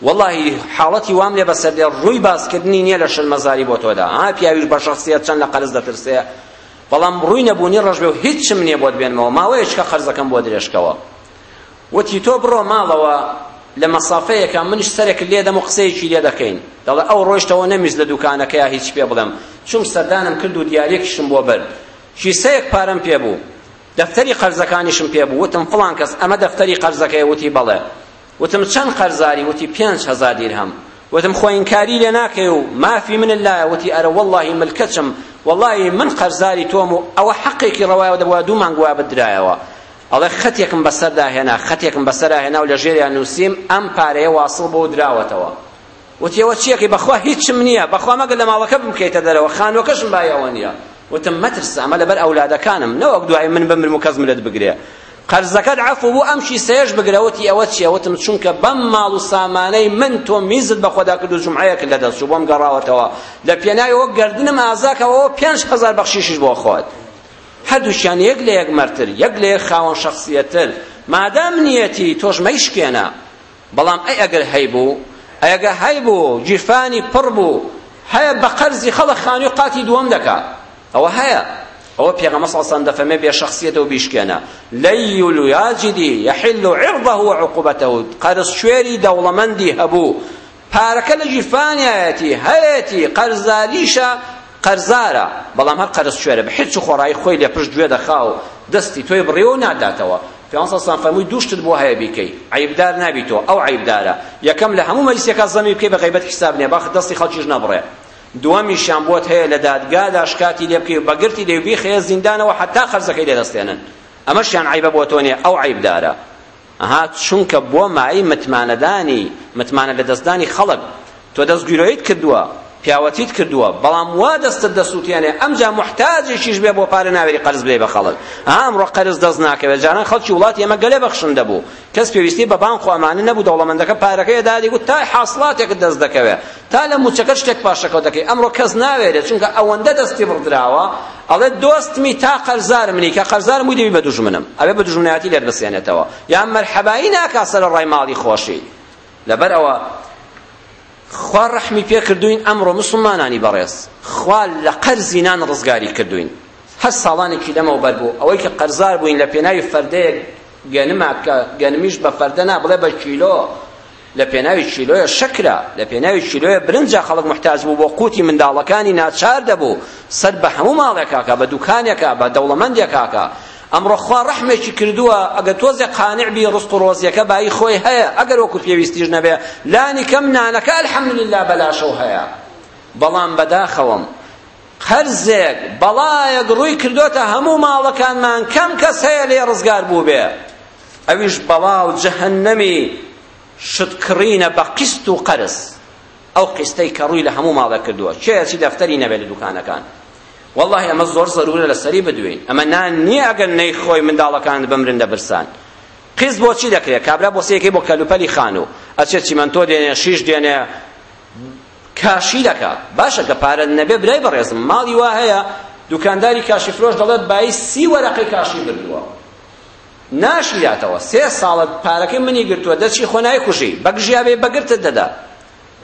والله حاڵەتی وام لێ بەسەر لێ ڕووی باسکردنی نییە لە شەرمەزاری بۆ تۆدا ئا پیاویش بە شخصیت چەند لە قەرز دەترسێ بەڵام ڕووی نەبوونی ڕژبێ و هیچم نییە بۆت بێنمەوە ماوەیەشکە قەرزەکەم بۆ درێژکەوە وتی تۆ بڕۆ ماڵەوە لە مەسافەیەەکە منش سەرێک لێ دەم و قسەیەکی لێ دەکەین دەڵێ ئەو ڕۆیشتەوە نەمیز لە دوکانەکە یا هیچ پێ بڵێم چوم سەردانم کرد و دیارێکیشم بۆ بەر شیسەیەک پارەم پێ بوو دەفتەری قەرزەکانیشم پێ بوو وتم فڵان کەس ئەمە دەفتەری قەرزەکەی وتی بەڵێ وتم چەند قەرزاری وتی پێنج هەزار دیرهم وتم خوين كاري لناكيو ما في من الله وتي أرى والله ملكتشم والله من قرزاري تومو أو حقك رواية ودبوا دومان قواب الدرايوة الله ختيكم بسردا هنا ختيكم بسردا هنا ولجيريا نوسيم أم باري واصل بو دراوتوا وتي وتشيكي بخوا هيتشم نيا بخوا ما قل ما وكبم كيتا دروا خان وكشم بايا ونيا وتم مترس عمل بر أولادكانم نو أقدوا من بمر مكزم لدبقريه قەرزەکەت عفو بوو ئەمشی سێش بگرەوەتی ئەوە چیە وتم چونکە بەم ماڵ و سامانەی من تۆ میزت بە خۆدا کرد و جمعەیەکرد لەدەست و بۆم گەڕاوەتەوە لە پێناویەوە گردنم ئازاکەوە پێنج هەزار بەخشیشش بۆ خۆت هەردووشیان یەک لە یەک مەرتر یەک لە یەک خاوەن شەخسیەتر مادام نیەتی تۆش مەیشکێنە بەڵام ئەی ئەگەر هەی بوو ئەگە هەی بوو جیفانی پڕ بوو هەیە بە قەرزی خەڵە خانی و قاتی دووەم دەکات ئەوە هەیە ئەوە پێغەمە سەڵسەن دەفەمێ بێ شەخصیەتەوە بیشکێنە لەیل و یاجدی یحل عرضه و عقوبەتەوە قەرز شوێری دەوڵەمەندی هەبوو پارەکە لە جیفانیایەتی هەیەتی قەرزالیشە قەرزارە بەڵام هەر قەرز شوێرە بە هیچ خۆڕایی خۆی لێ پشت گوێ دەخاو دەستی تۆی بڕێوە ناداتەوە پێغەمبەر سەڵسەن فەرمووی دوشتت بۆ هەیە بیکەی عیبدار نابیتەوە ئەو عیبدارە یەکەم لە هەموو مەجلیسێکە زەمی بکەی بە غیبەت حیساب نیە باخ دەستی خەڵکیش نەبڕێ دووەمیشیان بۆت هەیە لە دادگادا شکاتی لێ بکەی بەگرتی دەیبی خێ زیندانەوە حتا خەرزەکەی لێدەستێنن ئەمەشیان عیبە بۆ تۆ نیە ئەو عیبدارە ئەها چونکە بۆ مای متمانەدانی متمانە لە دەستدانی خەڵک تۆ دەستگیرۆیت کردووە پیاوەتیت کردووە بەڵام وا دەستت دەسووتێنێ ئەمجا محتاجێکیش بێ بۆ پارە ناوێری قەرز بێ بە خەڵک ئامڕۆ قەرز دەست ناکەوێت جاران خەڵکی وڵات ئێمە گەلێ بەخشندە بوو کەس پێویستی بە بانک خۆمانە نەبوو دەوڵەمەندەکە پارەکەی دادی گوت تا حاصلاتێکت دەست دەکەوێت تا لە موچەکە شتێک پاشەکەوت دەکەی ئەمڕۆ کەس ناوێرێ چونکە ئەوەندە دەستی بڕدراوە ئەڵێ دۆستمی تا قەرزار منی کە قەرزار مووی دەبی بە دوژمنم ئەوێ بە دوژمنایەتی لێر بسێنێتەوە یان مەرحەبایی ناکا سەر ڕای ماڵی خۆشی لەبەر ئەوە خوا ڕەحمی پێکردوین ئەمڕۆ مسلمانانی بەڕێز خوا لە قەرزی نان ڕزگاری کردوین هەر ساڵانێکی لەمەوە بەر بوو ئەوەی کە قەرزار بووین لە پێناوی فەردەیەک گەنمە کە گەنمیش بە فەردە نا بڵێ بە کیلۆ لە پێناوی چیلۆیە شکرا لە پێناوی چیلۆیە برنجە خەڵک محتاز بوو بۆ قوتی منداڵەکانی ناچار دەبوو سەر بە هەموو ماڵێکاکە بە دوکانێکە بە دەوڵەمەندێکاکە ئەمڕۆ خوا ڕەحمێکی کردووە ئەگە تۆزێ قانعبی ڕست و ڕۆزیەکە بای خۆی هەیە ئەگەر وەکو پێویستیش نەبێ لانی کەم نانەکە الحەمدلله بەلاشەو هەیە بەڵام بەداخەوەم قەرزێک بەڵایەک ڕووی کردوتە هەموو ماڵەکانمان کەم کەس هەیە لێ ڕزگار بوو بێ ئەویش بەڵاو جەهەنەمی شت کڕینە بە قیست و قەرز ئەو قستەی کە ڕووی لە هەموو ماڵە کردووە چێسی دەفتەری نەبێت لە دوکانەکان والله ئەمە زۆر زەرورە لەسەری بدوین ئەمە نان نییە ئەگەر نەی خۆی منداڵەکان بمرن لە برسان قیز بۆچی دەکرێت کابرا بۆ سەیەکەی بۆ کەلوپەلی خان و ئەچێت چیمەنتۆ دێنێ شیش دێنێ کاشی دەکات باشە کە پارە نەبێ برای بەڕێزم ماڵی وا هەیە دوکانداری کاشی فرۆش دەڵێت بای سی وەرەقەی کاشی بردووە ناشیاتەوە سێ ساڵت پارەکەی منی گرتووە دەچی خۆ نایکوژی بەگژیاوێ بەگرتت دەدا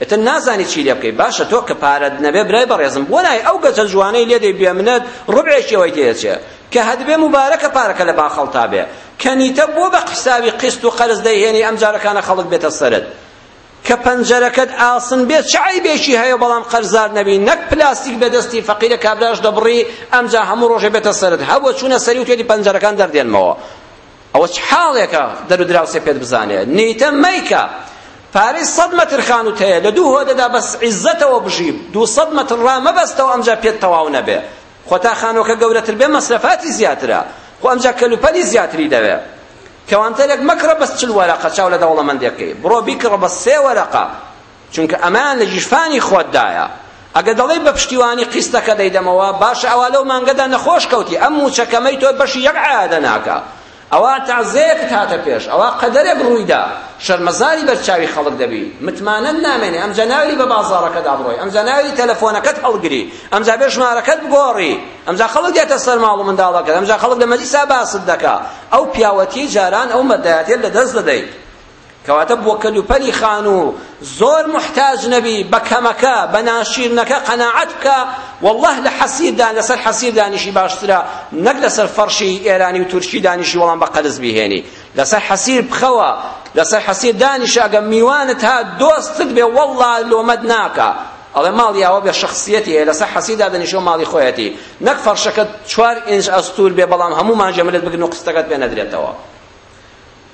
ئێتە نازانی چی لێ بکەی باشە تۆ کە پارەت نەبێ برای بەڕێزم بۆ نای ئەو گەچە جوانەی لێ دەی بێمنێت ڕوبێکی ئەوەی تێچێ کە هەدبێ مبارەکە پارەکە لە باخەڵتا بێ کەنیتە بۆ بە قساوی قست و قەرز دەیهێنی ئەم جارەکانە خەڵک بێتە سەرت کە پەنجەرەکەت ئاسن بێت چای بێکی هەیە بەڵام قەرزدار نەبی نەک پلاستیک بەدەستی فەقیرە کابراش دەبڕی ئەمجا هەموو ڕۆژێ بێتە سەرت هەبوە چوونە سەری و تێری پەنجەرەکان دەردێنمەوە ئەوە چ حاڵێکە دەرودراوسێ پێت بزانێ نیتە مەیکە پارەی سەد مەتر خانوت هەیە لە دوو هۆدەدا بەس عیزەتەوە بژیم دوو سەد مەتر ڕا مەبەستەوە ئەمجا پێت تەواو نەبێ خۆتا خانۆکە گەورەتر بێ مەسرەفاتی زیاترە خۆ ئەمجا کەلوپەلی زیاتری دەوێ کەوانتەرێک مەکڕە بەس چل وەرەقە چاو لە دەوڵەمەندێکی بڕۆ بیکڕە بە سێ وەرەقە چونکە ئەمان لە ژیفانی خۆتدایە ئەگە دەڵێ بە پشتیوانی قیستەکە دەیدەمەوە باش ئەوا لەو مانگەدا نەخۆش کەوتی ئەم موچەکەمەی تۆ بەشی یەک ئادا ناکە ئەوە تازەیەک هاتە پێش ئەوە قەدەرێک ڕوویدا شەرمەزاری بەرچاوی خەڵک دەبی متمانەن نامێنێ ئەمجا ناوی بە بازاڕەکەدا بڕۆی ئەمجا ناوی تەلەفۆنەکەت هەڵگری ئەمجا بێ ژمارەکەت بگۆڕی ئەمجا خەڵک دێتە سەر ماڵ و منداڵەکەت ئەمجا خەڵک لە مەلیسا باست دەکا ئەو پیاوەتی جاران ئەو مەدایەتێت لە دەست دەدەیت کەواتە بۆ کەلوپەلی خان و زۆر محتاج نەبی بە کەمەکە بە ناشیرنەکە قەناعەت بکە والله لە حەسیردا لەسەر حەسیر دانیشی باشترە نەک لەسەر فەرشی ئێرانی و تورکی دانیشی وەڵام بە قەرز بیهێنی لەسەر حەسیر بخەوە لەسەر حەسیر دانیش ئەگە میوانت هات دۆستت بێ والله لۆمەت ناکە ئەڵێ ماڵی ئەوە بێ شخصیەتی هەیە لەسەر حەسیدا دەنیشەوە ماڵی خۆیەتی نەک فەرشەکەت چوار ئینج ئەستور بێ بەڵام هەمومان جەملت بگرن و قستەکەت بێنەدرێتەوە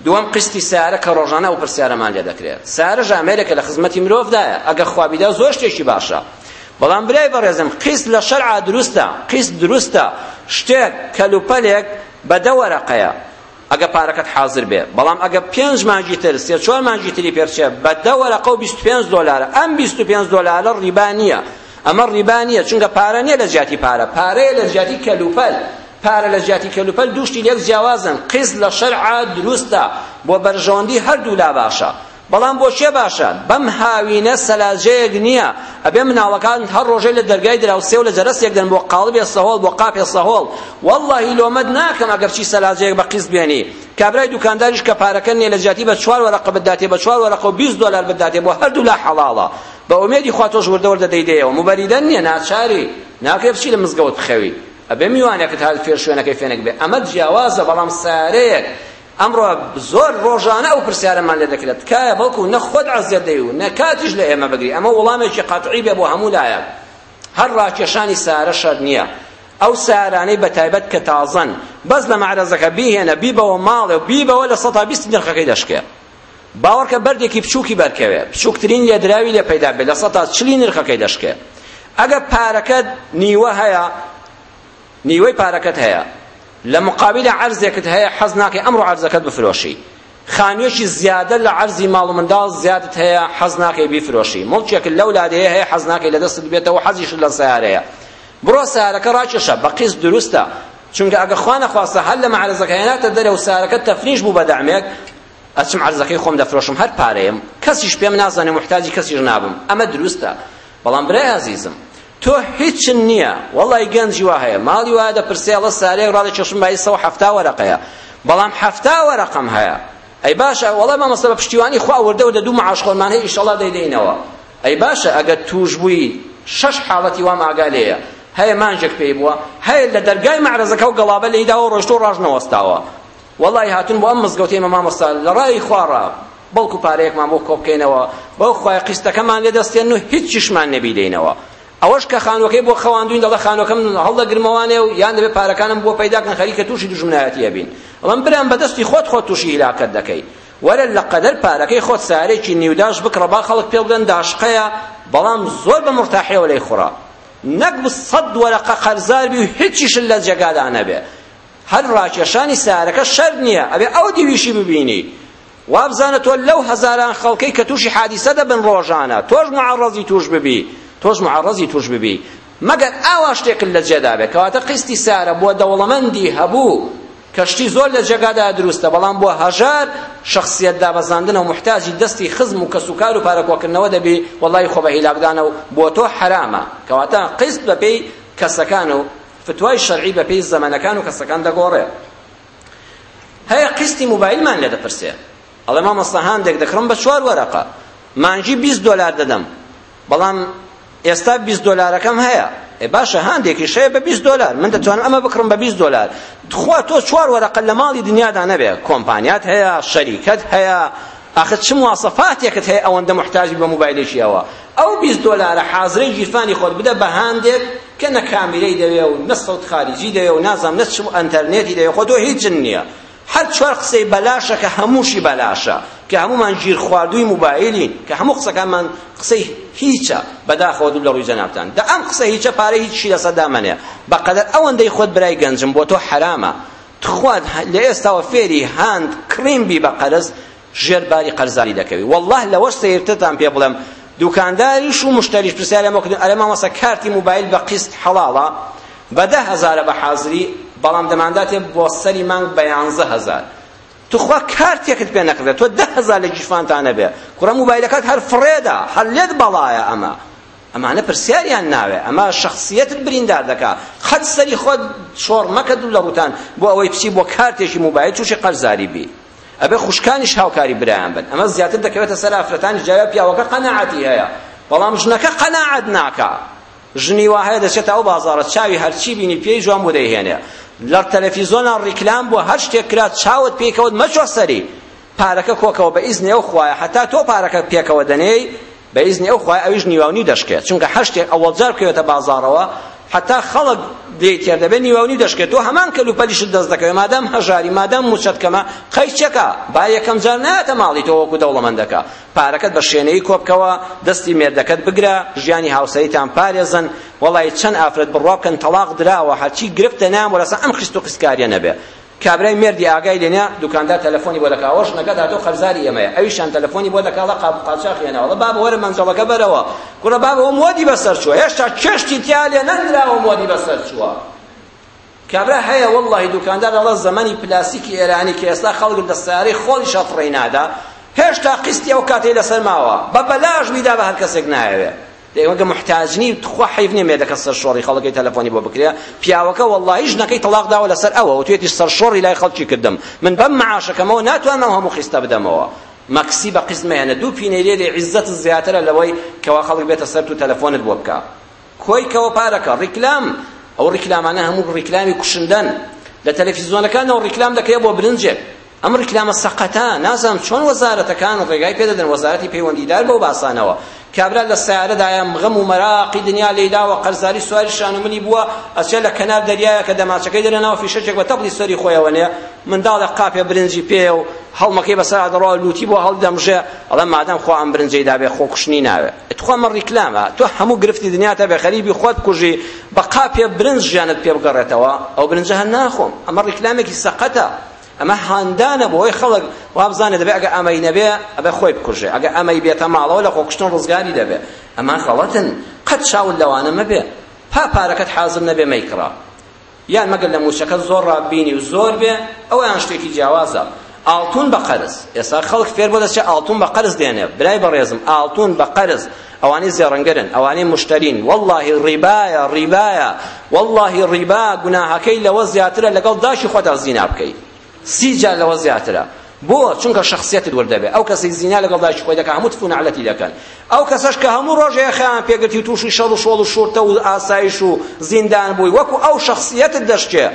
دوم قستی سیاره که روزانه و پر سیاره من لێ دەکرێت سیاره ژامێرە کە لە خزمەتی مرۆڤدایە ئەگە خوابیدا زۆر شتێکی باشە بەڵام برای بەڕێزم قیست لە شەرعا دروستە قیست دروستە شتێک کەلوپەلێک بەدە وەرەقەیە ئەگە پارەکەت حاضر بێ بەڵام ئەگە پێنج مانجی تر سێ چوار مانجی تری پێرچێ بەدە وەرەقە و بیست پێنج دۆلارە ئەم بیست و پێنج دۆلارە ڕیبا نییە ئەمە ڕیبا نییە چونکە پارە نییە لە جیاتی پارە پارەیە لە جیاتی کەلوپەل پارە لە جیاتی کەلوپەل دوشتی لێک جیاوازن قیز لە شەرعا دروستە بۆ بەرژۆندی هەردوو لا باشە بەڵام بۆ چێ باشە بەم هاوینە سەلاجەیەک نییە ئەبێ مناڵەکان هەر ڕۆژەی لە دەرگای دراوسێ و لە جەرسێک دەن بۆ قاڵبێ سەهۆڵ بۆ قاپێ سەهۆڵ وەڵڵاهی لۆمەد ناکەم ئەگەر چی سەلاجەیەک بە قیز بێنی کابرای دوکانداریش کە پارەکە نیە لە جیاتی بە چوار وەرەقە بداتێ بە چوار وەرەقە و بیست دۆلار بداتێ بۆ هەردوو لا حەڵاڵە بە ئومێدی خوا تۆش وردەوەردە دەیدەیەوە موبەریدەن نییە ناچاری ناکرێ بچی لە مزگەوت بخەوی ئەبێ میوانێکت هات فێر شوێنەکەی فێنێک بێ ئەمە جیاوازە بەڵام سارەیەک ئەمڕۆ زۆر ڕۆژانە ئەو پرسیارەمان لێ دەکرێت تکایە بەڵکو نەخۆت عزیێت دەی و نەکاتیش لە ئێمە بگری ئەمە وەڵامێکی قەتعی بێ بۆ هەموو لایەک هەر ڕاکێشانی سارە شەر نییە ئەو سارانەی بە تایبەت کە تازەن بەس لە مەعرەزەکە بیهێنە بیبەوە ماڵێ و بیبەوە لە سەدا بیست نرخەکەی دەشکێ باوەڕکە بەردێکی بچووکی بەرکەوێ بچووکترین لێدراوی لێ پەیدا بێت لە سەدا چلی نرخەکەی دەشکێ ئەگە پارەکەت نیوە هەیە نیوەی پارەکەت هەیە لە مقابل عرضێکت هەیە حەز ناکەی ئەمڕۆ عرضەکەت بفرۆشی خانوێکی زیادە لە عرضی ماڵ و منداڵ زیادت هەیە حەز ناکەی بیفرۆشی مڵکێک لەو لادەیە هەیە حەز ناکەی لە دەستت بێتەوە حەزیش لە سیارەیە بڕۆ سیارەکە ڕاکێشە بە قیس دروستە چونکە ئەگە خوا نەخواستە هەر لە معرزەکە هێناتە دەرە و سیارەکە تەفریش بوو بە دەعمێک ئەچم عرضەکەی خۆم دەفرۆشم هەر پارەیەم کەسیش پێم نازانێ محتاجی کەسیش نابم ئەمە دروستە بەڵام برای عزیزم تۆ هیچ نییە وڵی گەنجی وا هەیە ماڵی وا دەپرسێ ئەڵە سارەیە ڕادە چشم بای سەوە هەفتا وەرەقەیە بەڵام هەفتا وەرەقم هەیە ئەی باشە وەڵە مامەسە بە پشتیوانی خوا وردەوە دە دوو مەعاشخۆلمان هەیە ئیشەڵا دەیدەینەوە ئەی باشە ئەگەر توش بووی شەش حاڵەتی وا ماگالەیە هەیە مانجێک پێی بووە هەیە لە دەرگای مەعرەزەکە و گەڵابە لەیداوە ڕۆشتۆ ڕاژ نەوەستاوە وەڵی هاتون بۆ ئەم مزگەوتەی مامەستا لە ڕای خوارە بەڵکو پارەیەکمان بۆ کۆبکەینەوە بەو خوای قیستەکەمان لێ دەستێن و هیچ چشمان نەبیدەینەوە ئەوەش کە خانوەکەی بۆ خەواندوین دەڵە خانوەکەم هەڵدەگرمەوانێ و یان دەبێت پارەکانم بۆ پەیداکەن خەریکە تووشی دژمنایەتیە بین ئەڵم برام بەدەستی خۆت خۆت تووشی هیلاکەت دەکەی وەرە لە قەدەر پارەکەی خۆت سارێکی نیوداش بکڕە با خەڵک پێ بڵێن داشقەیە بەڵام زۆر بە مرتاحیەوە لەی خوڕا نەک سەد وەرەقە قەرزار بی و هیچیش لە جەگادا نەبێ هەر ڕاکێشانی سارەکە شەر نییە ئەبێ ئەو دیویشی ببینی وابزانە تۆ لەو هەزاران خەڵکەی کە تووشی حادیسە دەبن ڕۆژانە تۆش معڕەزی توش ببی تۆش معڕەزی توش ببی مەگەر ئاوا شتێکت لە جێدا بێ کەواتە قیستی سارە بۆ دەوڵەمەندی هەبوو کەشتی زۆر لە جێگادا دروستە بەڵام بۆ هەژار شخصیت دابەزاندن و محتاجی دەستی خزم و کەسوکار و پارەکۆکردنەوە دەبی وەڵی خۆ بە هیلاکدانە و بۆ تۆ حرامە کەواتە قیست بەپێی کەسەکان و فتوای شەرعی بەپێی زەمەنەکان و کەسەکان دەگۆڕێ هەیە قیستی موبایلمان لێ دەپرسێ ئەڵێ مامەستا هەندێک دەکڕم بە چوار وەرەقە مانجی 20 دلار دەدەم بەڵام ئێستا 20 دلارەکەم هەیە ئێ باشە هەندێکی شەیە بە 20 دلار من دەتوانم ئەمە بکڕم بە 20 دلار خوا تۆ چوار وەرەقە لە ماڵی دنیادا نەبێ کۆمپانیات هەیە شەریکەت هەیە ئاخر چ مواصفاتێکت هەیە ئەوەندە محتاجی بە مۆبایلێکی ئەوە ئەو 20 دلارە حاضرەی گیرفانی خۆت بدە بە هەندێک کە نە کامێرەی دەوێ و نە سەوت خارجی دەوێ و نازانم نە چ ئەنتەرنێتی دەوێ خۆ تۆ هیچ نییە هەر چوار قسەی بەلاشە کە هەمووشی بەلاشە کە هەمومان ژیر خواردووی موبایلین کە هەموو قسەکانمان قسەی هیچە بەداخەوە دوو لە ڕووی جەنابتان دا ئەم قسە هیچە پارە هیچی لەسەر دامەنێ بەقەدەر ئەوەندەی خۆت برای گەنجم بۆ تۆ حرامە تخوات لە ئێستاوە فێری هاند کڕیمبی بە قەرز ژێرباری قەرزاری دەکەوی والله لەوەش سەیرتتان پێ بڵێم دوکانداریش و مشتریش پرسیار لەمەکردن ئەرێ مامەسە کارتی موبایل بە قیست حەڵاڵە بە ده هەزارە بە حازری بەڵام دەمانداتێ بۆ سەری مانگ بە یانزە هەزار تو خوا کارتێکت پێ نەکردێت تۆ ده هەزار لە گیرفانتانە بێ کوڕە مۆبایلەکەت هەر فڕێدا هەر لێت بەڵایە ئەمە ئەمانە پرسیاریان ناوێ ئەمە شخصیتت بریندار دەکا خەت سەری خۆت شۆڕ مەکە دوو لە ڕوتان بۆ ئەوەی پچی بۆ کارتێکی مۆبایل تووشی قەرزاری بی ئەبێ خوشکانیش هاوکاری برایان بن ئەمە زیاتر دەکەوێتە سەر ئافرەتانی جاوێ پیاوەکە قەنەعەتی هەیە بەڵام ژنەکە قەنەعەت ناکا ژنی وا هەیە دەچێتە ئەو بازارە چاوی هەرچی بینی پێی جوان بۆ دەیهێنێ لە تەلەفیزۆنان ڕیکلام بووە هەر شتێک کرا چاوت پێکەوت مەچوە سەری پارەکە کۆکەوە بە ئیزنی ئەو خوایە هەتا تۆ پارەکە پێکەوە دەنێی بە ئیزنی ئەو خوای ئەویش نیواونی دەشکێت چونکە هەشتێک ئەوەڵجار بکەوێتە بازارەوە حتا خەڵک دێت تێر دەبێت نیوەونی دەشکێت تۆ هەمان کەل و پەلیشت دەست دەکەوێت مادام هەژاری مادام موچەتکەمە قەی چەکە با یەکەم جار ناتە ماڵی تۆ وەکو دەوڵەمەندەکە پارەکەت بە شوێنەی کۆبکەوە دەستی مێردەکەت بگرە ژیانی هاوسەریتان پارێزن وڵی چەند ئافرەت بڕوا بکەن تەلاق دراوە هەرچی گرفتە نام وەرەسە ئەم خست و خستکاریە نەبێت کابرای مردی ئاگای لێنیا دوکاندار تەلەفۆنی بۆ دەکا ئەوەش نەکە داتۆ خەرزاری ئێمەیە ئەویشان تەلەفۆنی بۆ دەکا قاب قاچا خێناوە بابە وەرە مەنجەڵەکە بەرەوە کوڕە بابە ئەو مۆدی بەسەر چووە هێشتا چێشتی تیا لێ نەندراوە مۆدی بەسەر چووە کابرا هەیە وەڵڵاهی دوکاندار ئەڵە زەمەنی پلاسیکی ئێرانی کە ئێستا خەڵک لە سیارەی خۆڵی شەفڕێ نادا هێشتا قستی ئەو کاتەی لەسەر ماوە بە بەلاژ میدا بە هەر کەسێک نایەوێت ئێوەگە محتاجنی تخوا حیف نییە مێدەکە سەر شۆڕی خەڵەکەی تەلەفۆنی بۆ بکرێ پیاوەکە وەڵی ژنەکەی تەلاق داوە لەسەر ئەوە توێتی سەر شۆڕی لای خەڵکی کردم من بەم معاشەکەمەوە ناتوانم هەموو خستە بدەمەوە مەکسی بە قزمەیەنە دوو پینەیرێ لێ عیزەت زیاترە لەوەی کەوا خەڵک بێتە سەر و تەلەفۆنت بۆ بکە کۆی کەوە پارەکە ڕیکلام ئەو ڕیکلامانە هەموو ڕیکلامی کوشندەن لە تەلەفیزۆنەکانەوە ڕیکلام دەکرێت بۆ برنجێک ئەم ڕیکلامە سەقەتە نازانم چۆن وەزارەتەکان ڕێگای پێدەدەن وەزارەتی پەیوەندیدار بەو باسانەوە کابرا لە سیارەدایان غەم و مەراقی دنیا لێداوە قەرزاری سواری شانومنی بووە ئەچێ لە کەنار دەریایە کە دەماچەکەی دەرە ناو فیشەکێک بە تەبلی سەری خۆیەوەنێ منداڵە قاپێ برنجی پێ و هەڵمەکەی بەسەر دەڕۆ لوتی بۆ هەڵدەمژێ ئەڵە مادەم خۆ ئەم برنجەی دابێ خۆ کوشتنی ناوێ تخوا مەڕی کلامە تۆ هەموو گرفتی دنیا تا بێ خەریبی خۆت کوژی بە قاپێ برنج ژیانت پێ بگەڕێتەوە ئەو برنجە هەر ناخۆم ئەمە ڕیکلامێکی سەقەتە ئەمە هاندانە بۆ ئەوەی خەڵک وا بزانێت دەبێت ئەگە ئەمەی نەبێ ئەبێ خۆی بکوژێ ئەگە ئەمەی بێتە ماڵەوە لە خۆکشتن ڕزگاری دەبێ ئەمان خەڵەتن قەت شاول لەوانە مەبێ پا پارەکەت حازم نەبێ مەیکڕا یان مەگەر لە موچەکە زۆر ڕاببینی و زۆر بێ ئەویان شتێکی جیاوازە ئاڵتون بە قەرز ئێستا خەڵک فێر بۆ دەستێ ئاڵتون بە قەرز دێنێ برای بەڕێزم ئاڵتون بە قەرز ئەوانەی زێڕەنگەرن ئەوانەی مشترین واللهی ڕیبایە ڕیبایە واللهی ڕیبا گوناهەکەی لەوە زیاترە لەگەڵ داشی خۆتا زینا بکەیت سی جار لەوە زیاترە بۆ چونکە شخصیتت وەردەبێ ئەو کەسی زینا لەگەڵ داش خۆی دەکە هەموو تفونەتی دەکەن ئەو کەسەش کە هەموو ڕۆژێ خیان پێگرتی تووشی شەڵ و شۆڵ و شورتە و ئاسایش و زیندان بووی وەکو ئەو شخصیتت دەشتێ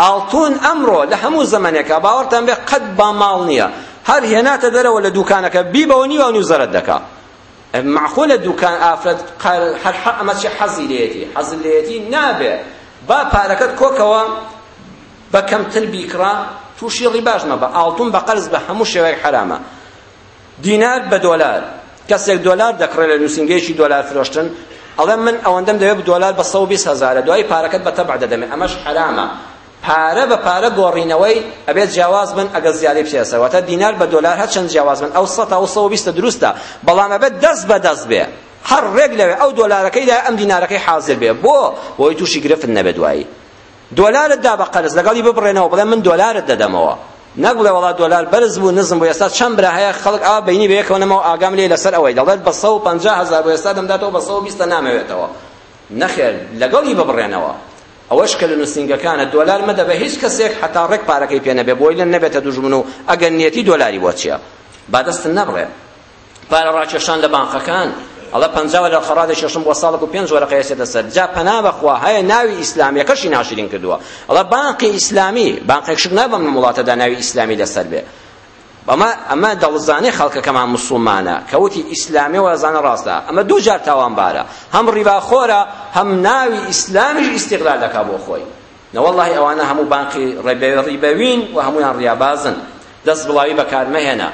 ئاڵتون ئەمڕۆ لە هەموو زمانێکە باوەڕتان بێ قەت با ماڵ نییە هەر هێناتە دەرەوە لە دوکانەکە بیبەوە نیوە نیوزەرت دەکە معقولە دوکان ئافرەت هەر ئەمە چی حەزی لێتی حەزی لێتی نابێ با پارەکەت کۆکەوە بە کەمتر بیکڕە تووشی ڕیباش مەبە ئاڵتون بە قەرز بە هەموو شێوەیەک حرامە دینار بە دۆلار کەسێک دۆلار دەکڕێت لە نووسنگەیەکی دۆلار فرۆشتن ئەڵێ من ئەوەندەم دەوێت دۆلار بە سە و بیست هەزارە دوای پارەکەت بە تەبع دەدەمێ ئەمەش حرامە پارە بە پارە گۆڕینەوەی ئەبێت جیاواز بن ئەگەر زیادی پێسەوەتە دینار بە دۆلار هەرچەند جیاواز بن ئەو سە تا و سە و بیستە دروستە بەڵام ئەبێت دەست بە دەست بێ هەر ڕێک لەوێ ئەو دۆلارەکەیدا ئەم دینارەکەی حاضر بێ بۆ بۆی تووشی گرفت نەبێت دوایی دۆلارت دا بە قەرز لەگەڵی ببڕێنەوە بڵێ من دۆلارت دەدەمەوە نەگوڵێ وڵا دۆلار بەرز بوو نزم بۆ ئێستا چەند برا هەیە خەڵک ئا بینی بە یەکەوە ئاگام لێ لەسەر ئەوەی دەڵێت بە 150 هزار بۆ ئێستا دەمداتەوە بە 120 نامەوێتەوە نەخێر لەگەڵی ببڕێنەوە ئەوەش کە لە نووسنگەکانە دۆلار مەدە بە هیچ کەسێک حتا ڕێک پارەکەی پێ نەبێ بۆی لە نەبێتە دوژمن و ئەگەر نیەتی دۆلاری بۆ چییە با دەستن نەبڕێ پارە ڕاکێشان لە بانخەکان الله پنځه ولا خراج ششم وصالك و پنځه ولا قياس ده سر جا پنا بخوا هي ناوي اسلامي کشي ناشرين کدو الله باقي اسلامي باقي شک نه بم ولاته ده ناوي اسلامي ده سر به اما اما دڵزانی خەڵکە کەمان مسلمانە کەوتی ئیسلامی وەزانە ڕاستە ئەمە دوو جار تاوان بارە هەم ڕیباخۆرە هەم ناوی ئیسلامیش ئیسیقلال دەکا بۆ خۆی نەوەڵی ئەوانە هەموو بانقی ڕێبەوین و هەمویان ڕیابازن دەست بڵاوی بەکارمەهێنا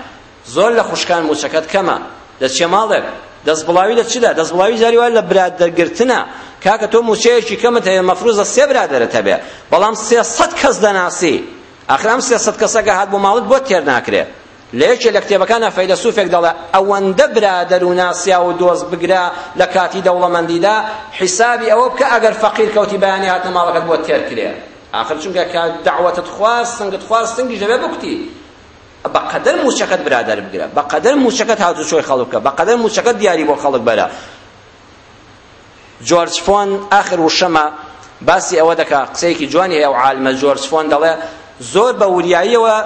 زۆر لە خوشکان موچەکەت کەمە دەچێ ماڵێک دەست بڵاوی لە چدا دەست بڵاوی جاریوان لە برادەرگرتنە کاکە تۆ موچەیەکی کەمت هەیە مەفروزە سێ برادەرت هەبێ بەڵام سێ سەد کەس دەناسی ئاخرام سێ سەد کەسەکە هات بۆ ماڵت بۆ تێر ناکرێت لە یەکێ لە کتێبەکانە فەیلسوفێک دەڵێ ئەوەندە برادەر و ناسیا و دۆست بگرە لە کاتی دەوڵەمەندیدا حیسابی ئەوە بکە ئەگەر فەقیر کەوتی بەیانی هاتە ماڵەکەت بۆ تێر کرێ آخر چونکە کە دعوەتت خواست سنگت خواست سنگی دەبێ بکوتی بەقەدەر موچەکەت برادر بگرە بەقەدەر موچەکەت هاتو چۆی خەڵک بکە بەقەدەر موچەکەت دیاری بۆ خەڵک بەرە جۆرج فۆن ئاخر وشەمە باسی ئەوە دەکا قسەیەکی جوانی هەیە و عالمە جۆرج فۆن دەڵێ زۆر بە وریاییەوە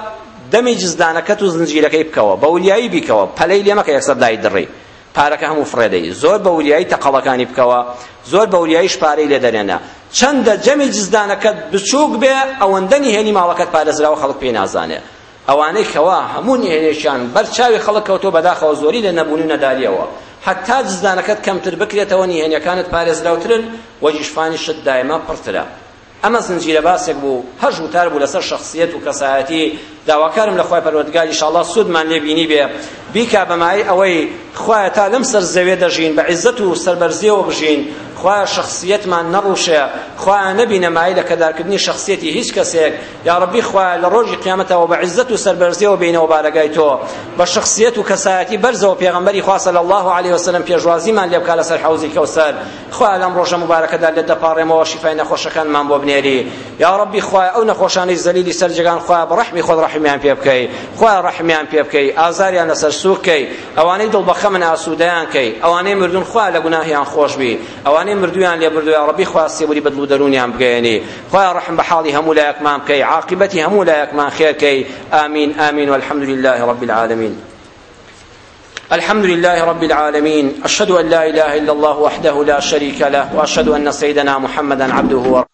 دەمی جزدانەکەت و زنجیرەکەی بکەوە بە وریایی بیکەوە پەلەی لێمەکە یەکسەر دای دڕی پارەکە هەموو فڕێدەی زۆر بە وریایی تەقەڵەکانی بکەوە زۆر بە وریاییش پارەی لێ دەرێنە چەندە جەمی جزدانەکەت بچووک بێ ئەوەندەنی هێنی ماڵەکەت پارێزراوە خەڵک پێ نازانێت ئەوانەی کەوا هەموو نهێنێشیان بەرچاوی خەڵکەوتۆ بەداخەوە زۆری لە نەبوونی نەداریەوە حتا جزدانەکەت کەمتر بکرێتەوە نیهێنیەکانت پارێزراوترن وەجیشفانیشت دایما پڕترە ئەمە زنجیرە باسێک بوو هەژ وتار بوو لەسەر شخصیت و کەسایەتی داواکارم لە خۆی پەروەردگار ئینشاءالله سوودمان لێبینی بێ بیکا بەمای ئەوەی خوایە تا لەم سەر زەوێ دەژین بە عیزت و سەربەرزیەوە بژین خوایە شخصیەتمان نەڕوشێ خوایە نەبینە مایل لە کەدارکردنی شخصیەتی هیچ کەسێک یا ڕەبی خوایە لە ڕۆژی قیامەتەوە بە عیزت و سەربەرزیەوە بینەوە بارەگای تۆ بە شخصیەت و کەسایەتی بەرزەوە پێغەمبەری خوا صلی الله علیه وسلم پێشوازیمان لێ بکا لەسەر حوزی کەوسەر خوایە لەم ڕۆژە مبارەکەدا لێت دەپاڕێمەوە شیفای نەخۆشەکانمان بۆ بنێری یا ڕەبی خوایە ئەو نەخۆشانەی زەلیلی سەر جێگان خوایە بە ڕەحمی خۆت ڕحمیان پێ بکەی خوا ڕحمیان پێ بکەی ئازاریان لەسەر سوکەی ئەوانەی دڵبەخە من ئاسوودەیان کەی ئەوانەی مردون خوا لە گوناهیان خۆش بی ئەوانەی مردویان لێ بردوی ڕەبی خوا سێبوری بەدڵ دەرونیان بگەێنی خوا ڕحم بە حاڵی هەموو لایەکمان بکەی عاقبەتی هەموو لایەکمان خێرکەی ئامین ئامین والحمد لله رب العالمين الحمد لله رب العالمين أشهد أن لا إله إلا الله وحده لا شريك له وأشهد أن سيدنا محمدا عبده ورسوله